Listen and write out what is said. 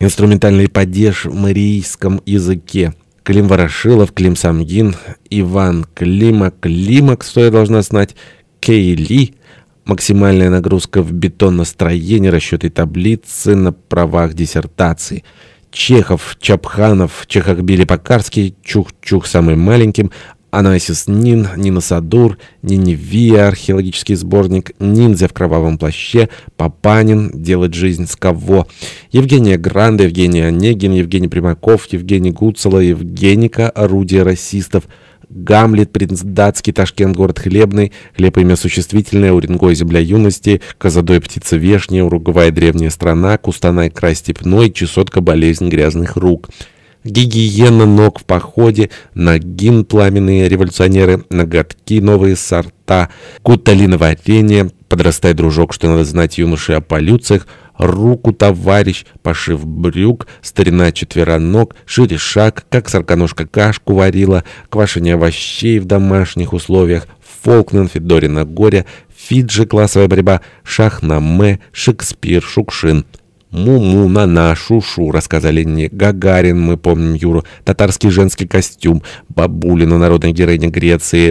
Инструментальный падеж в марийском языке. Клим Ворошилов, Клим Самгин, Иван Климак, Климак, что я должна знать, Кейли, максимальная нагрузка в бетонностроении, расчеты таблицы на правах диссертации. Чехов, Чапханов, Чехахбили Покарский, Чух-Чух самым маленьким, Анасис Нин, Нина Садур, Ниневия, археологический сборник, Ниндзя в кровавом плаще, Папанин, Делать жизнь с кого, Евгения Гранда, Евгений Онегин, Евгений Примаков, Евгений Гуцела, Евгеника, Орудие расистов, Гамлет, Принц Датский, Ташкент, город Хлебный, Хлеб имя существительное, Уренгой, земля юности, Казадой, птица вешняя, Уругвай, древняя страна, Кустанай, край степной, Чесотка, болезнь грязных рук гигиена ног в походе, нагин пламенные революционеры, ноготки новые сорта, куталина варенье, подрастай, дружок, что надо знать юноши о полюциях, руку товарищ, пошив брюк, старина четвероног, шире шаг, как сороконожка кашку варила, квашение овощей в домашних условиях, Фолкнен, Федорина горе, Фиджи, классовая борьба, Шахнаме, Шекспир, Шукшин. Му-му, на-на, шу-шу, рассказали не Гагарин, мы помним Юру, татарский женский костюм, бабулина, народная героиня Греции,